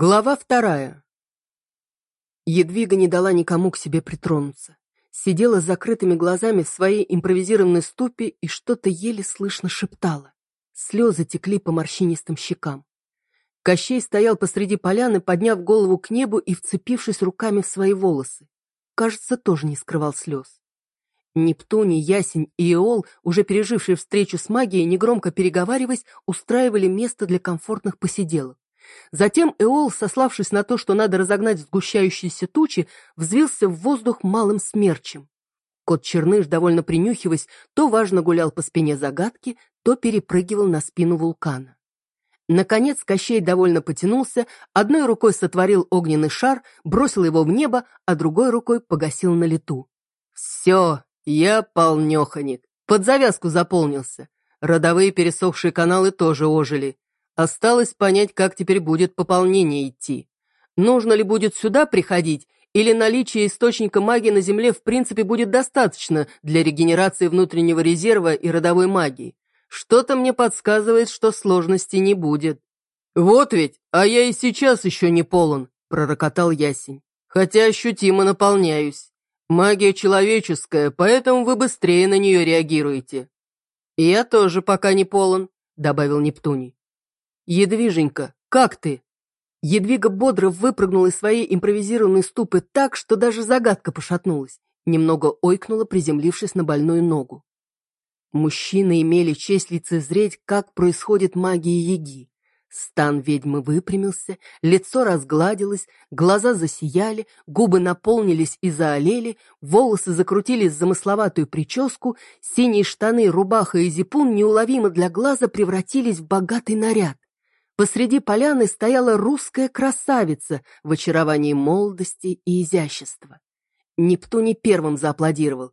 Глава вторая. Едвига не дала никому к себе притронуться. Сидела с закрытыми глазами в своей импровизированной ступе и что-то еле слышно шептала. Слезы текли по морщинистым щекам. Кощей стоял посреди поляны, подняв голову к небу и вцепившись руками в свои волосы. Кажется, тоже не скрывал слез. Нептуний, Ясень и Иол, уже пережившие встречу с магией, негромко переговариваясь, устраивали место для комфортных посиделок. Затем Эол, сославшись на то, что надо разогнать сгущающиеся тучи, взвился в воздух малым смерчем. Кот Черныш, довольно принюхиваясь, то важно гулял по спине загадки, то перепрыгивал на спину вулкана. Наконец Кощей довольно потянулся, одной рукой сотворил огненный шар, бросил его в небо, а другой рукой погасил на лету. «Все, я полнеханик, под завязку заполнился. Родовые пересохшие каналы тоже ожили. Осталось понять, как теперь будет пополнение идти. Нужно ли будет сюда приходить, или наличие источника магии на Земле в принципе будет достаточно для регенерации внутреннего резерва и родовой магии. Что-то мне подсказывает, что сложностей не будет. «Вот ведь, а я и сейчас еще не полон», — пророкотал Ясень. «Хотя ощутимо наполняюсь. Магия человеческая, поэтому вы быстрее на нее реагируете». «Я тоже пока не полон», — добавил Нептуний. «Едвиженька, как ты?» Едвига бодро выпрыгнула из своей импровизированной ступы так, что даже загадка пошатнулась, немного ойкнула, приземлившись на больную ногу. Мужчины имели честь лицезреть, как происходит магия Яги. Стан ведьмы выпрямился, лицо разгладилось, глаза засияли, губы наполнились и заолели, волосы закрутились в замысловатую прическу, синие штаны, рубаха и зипун неуловимо для глаза превратились в богатый наряд. Посреди поляны стояла русская красавица в очаровании молодости и изящества. Нептуний первым зааплодировал.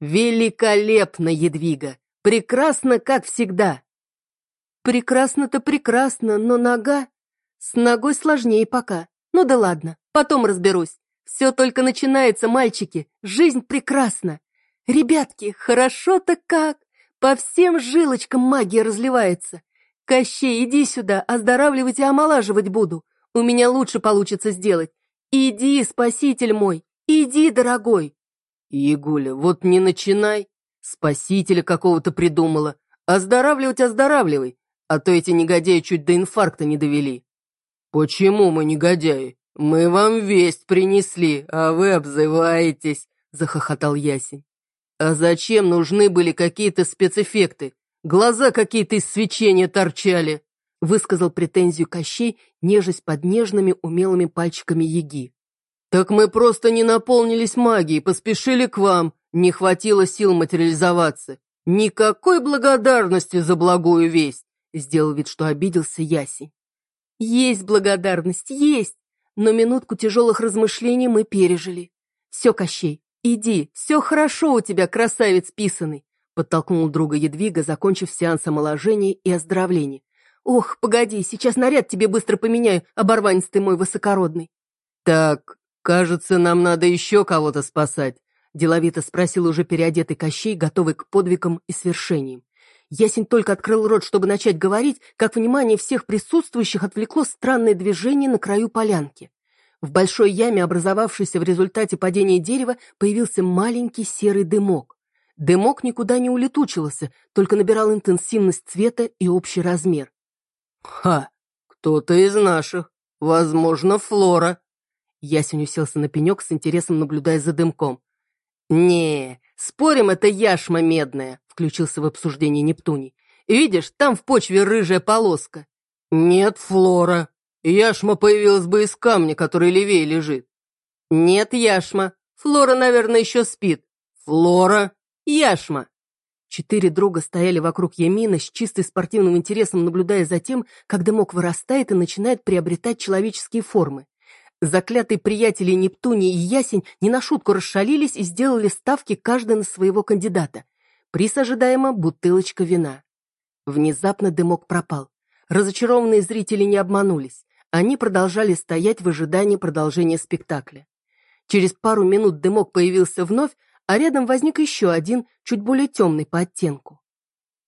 «Великолепно, Едвига! Прекрасно, как всегда!» «Прекрасно-то прекрасно, но нога...» «С ногой сложнее пока. Ну да ладно, потом разберусь. Все только начинается, мальчики. Жизнь прекрасна. Ребятки, хорошо-то как! По всем жилочкам магия разливается. «Кощей, иди сюда, оздоравливать и омолаживать буду. У меня лучше получится сделать. Иди, спаситель мой, иди, дорогой!» «Егуля, вот не начинай. Спасителя какого-то придумала. Оздоравливать оздоравливай, а то эти негодяи чуть до инфаркта не довели». «Почему мы негодяи? Мы вам весть принесли, а вы обзываетесь», — захохотал Ясень. «А зачем нужны были какие-то спецэффекты? Глаза какие-то из свечения торчали!» Высказал претензию Кощей, нежесть под нежными умелыми пальчиками Яги. «Так мы просто не наполнились магией, поспешили к вам. Не хватило сил материализоваться. Никакой благодарности за благую весть!» Сделал вид, что обиделся Ясень. «Есть благодарность, есть! Но минутку тяжелых размышлений мы пережили. Все, Кощей, иди, все хорошо у тебя, красавец писанный. Подтолкнул друга Едвига, закончив сеанс омоложения и оздоровления. «Ох, погоди, сейчас наряд тебе быстро поменяю, оборванец ты мой высокородный». «Так, кажется, нам надо еще кого-то спасать», деловито спросил уже переодетый Кощей, готовый к подвигам и свершениям. Ясень только открыл рот, чтобы начать говорить, как внимание всех присутствующих отвлекло странное движение на краю полянки. В большой яме, образовавшейся в результате падения дерева, появился маленький серый дымок. Дымок никуда не улетучился, только набирал интенсивность цвета и общий размер. «Ха! Кто-то из наших. Возможно, Флора». Ясень уселся на пенек с интересом, наблюдая за дымком. «Не, спорим, это яшма медная», — включился в обсуждение Нептуний. «Видишь, там в почве рыжая полоска». «Нет, Флора. Яшма появилась бы из камня, который левее лежит». «Нет, яшма. Флора, наверное, еще спит». «Флора?» Яшма!» Четыре друга стояли вокруг Ямина с чистой спортивным интересом, наблюдая за тем, как дымок вырастает и начинает приобретать человеческие формы. Заклятые приятели Нептуний и Ясень не на шутку расшалились и сделали ставки каждый на своего кандидата. Приз ожидаемо бутылочка вина. Внезапно дымок пропал. Разочарованные зрители не обманулись. Они продолжали стоять в ожидании продолжения спектакля. Через пару минут дымок появился вновь, а рядом возник еще один, чуть более темный по оттенку.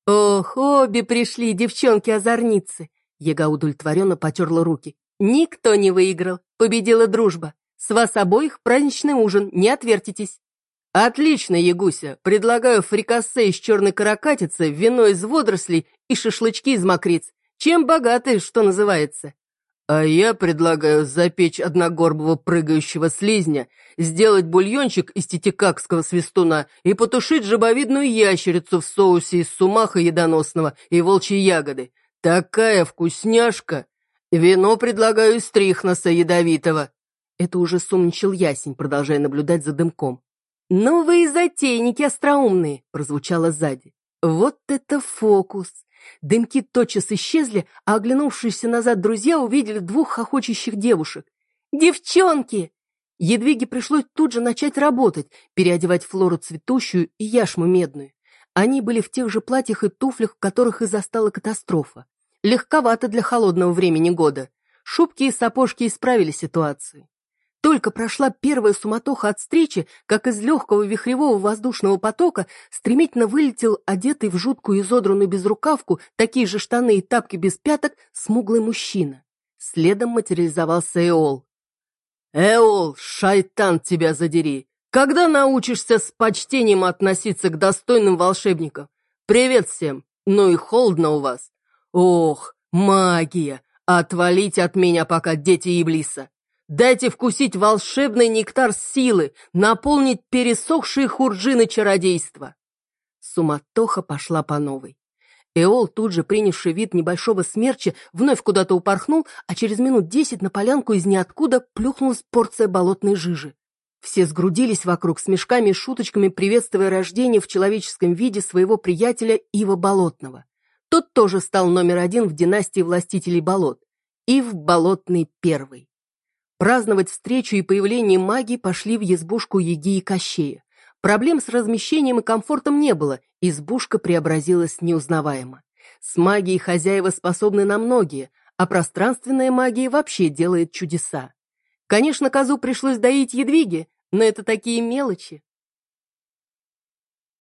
«Ох, обе пришли, девчонки-озорницы!» Ега удовлетворенно потерла руки. Никто не выиграл, победила дружба. С вас обоих праздничный ужин, не отвертитесь. Отлично, Ягуся, предлагаю фрикассе из черной каракатицы, вино из водорослей и шашлычки из мокриц. Чем богаты, что называется. А я предлагаю запечь одногорбого прыгающего слизня, сделать бульончик из титикакского свистуна и потушить жабовидную ящерицу в соусе из сумаха едоносного и волчьей ягоды. Такая вкусняшка! Вино предлагаю из трихноса ядовитого. Это уже сумничал ясень, продолжая наблюдать за дымком. «Ну вы и затейники остроумные!» — прозвучало сзади. «Вот это фокус! Дымки тотчас исчезли, а оглянувшиеся назад друзья увидели двух хохочущих девушек. «Девчонки!» Едвиге пришлось тут же начать работать, переодевать Флору цветущую и Яшму медную. Они были в тех же платьях и туфлях, в которых и застала катастрофа. Легковато для холодного времени года. Шубки и сапожки исправили ситуацию. Только прошла первая суматоха от встречи, как из легкого вихревого воздушного потока стремительно вылетел одетый в жуткую изодранную безрукавку, такие же штаны и тапки без пяток, смуглый мужчина. Следом материализовался Эол. «Эол, шайтан тебя задери! Когда научишься с почтением относиться к достойным волшебникам? Привет всем! Ну и холодно у вас! Ох, магия! Отвалите от меня пока, дети Иблиса!» Дайте вкусить волшебный нектар силы, наполнить пересохшие хурджины чародейства. Суматоха пошла по новой. Эол, тут же принявший вид небольшого смерча, вновь куда-то упорхнул, а через минут десять на полянку из ниоткуда плюхнулась порция болотной жижи. Все сгрудились вокруг с мешками и шуточками, приветствуя рождение в человеческом виде своего приятеля Ива Болотного. Тот тоже стал номер один в династии властителей болот. Ив Болотный Первый. Праздновать встречу и появление магии пошли в избушку Еги и Кощея. Проблем с размещением и комфортом не было, избушка преобразилась неузнаваемо. С магией хозяева способны на многие, а пространственная магия вообще делает чудеса. Конечно, козу пришлось доить едвиги, но это такие мелочи.